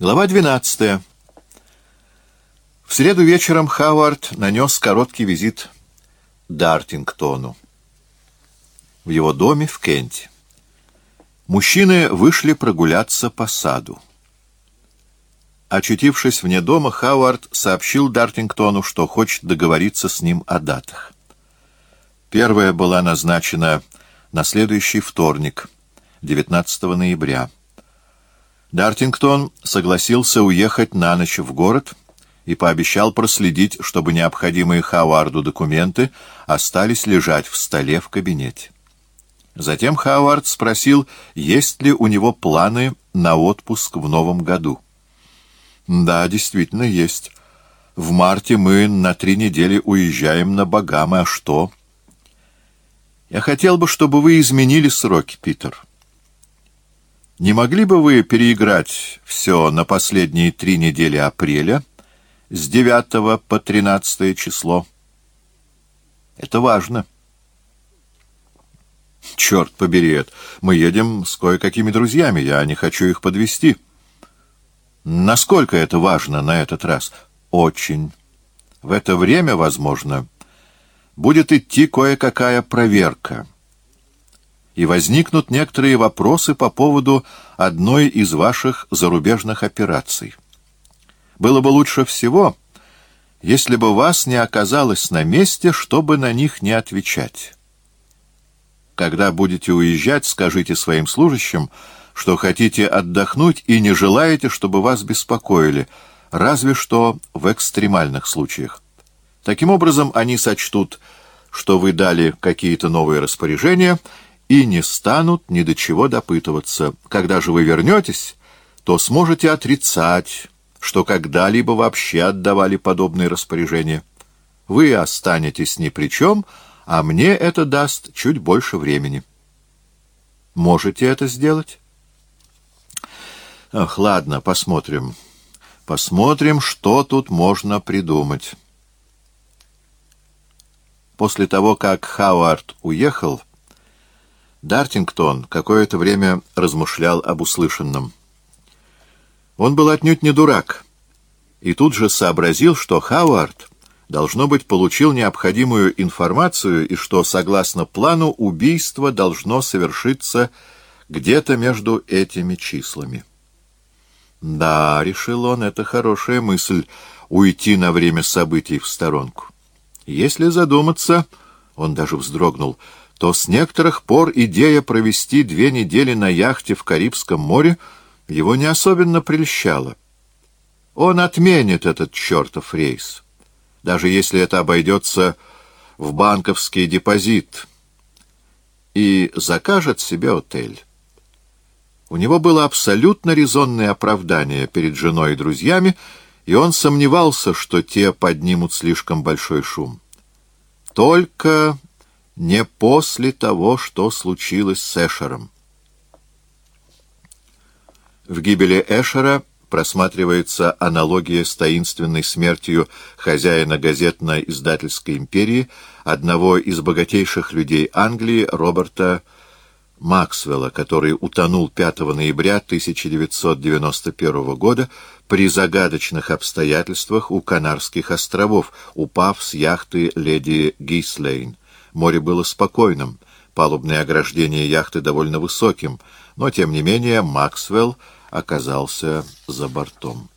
Глава 12. В среду вечером Хауард нанес короткий визит Дартингтону в его доме в Кенте. Мужчины вышли прогуляться по саду. Очутившись вне дома, Хауард сообщил Дартингтону, что хочет договориться с ним о датах. Первая была назначена на следующий вторник, 19 ноября. Дартингтон согласился уехать на ночь в город и пообещал проследить, чтобы необходимые Хауарду документы остались лежать в столе в кабинете. Затем Хауард спросил, есть ли у него планы на отпуск в новом году. «Да, действительно, есть. В марте мы на три недели уезжаем на Багамы, а что?» «Я хотел бы, чтобы вы изменили сроки, Питер». Не могли бы вы переиграть все на последние три недели апреля с 9 по 13 число? Это важно. Черт побери, мы едем с кое-какими друзьями, я не хочу их подвести. Насколько это важно на этот раз? Очень. В это время, возможно, будет идти кое-какая проверка и возникнут некоторые вопросы по поводу одной из ваших зарубежных операций. Было бы лучше всего, если бы вас не оказалось на месте, чтобы на них не отвечать. Когда будете уезжать, скажите своим служащим, что хотите отдохнуть и не желаете, чтобы вас беспокоили, разве что в экстремальных случаях. Таким образом, они сочтут, что вы дали какие-то новые распоряжения — и не станут ни до чего допытываться. Когда же вы вернетесь, то сможете отрицать, что когда-либо вообще отдавали подобные распоряжения. Вы останетесь ни при чем, а мне это даст чуть больше времени. Можете это сделать? Ах, ладно, посмотрим. Посмотрим, что тут можно придумать. После того, как Хауард уехал, Дартингтон какое-то время размышлял об услышанном. Он был отнюдь не дурак, и тут же сообразил, что Хауард, должно быть, получил необходимую информацию и что, согласно плану, убийство должно совершиться где-то между этими числами. «Да», — решил он, — «это хорошая мысль — уйти на время событий в сторонку. Если задуматься...» — он даже вздрогнул — то с некоторых пор идея провести две недели на яхте в Карибском море его не особенно прельщала. Он отменит этот чертов рейс, даже если это обойдется в банковский депозит, и закажет себе отель. У него было абсолютно резонное оправдание перед женой и друзьями, и он сомневался, что те поднимут слишком большой шум. Только не после того, что случилось с Эшером. В гибели Эшера просматривается аналогия с таинственной смертью хозяина газетно-издательской империи, одного из богатейших людей Англии, Роберта Максвелла, который утонул 5 ноября 1991 года при загадочных обстоятельствах у Канарских островов, упав с яхты леди Гислейн. Море было спокойным, палубное ограждение яхты довольно высоким, но, тем не менее, Максвелл оказался за бортом.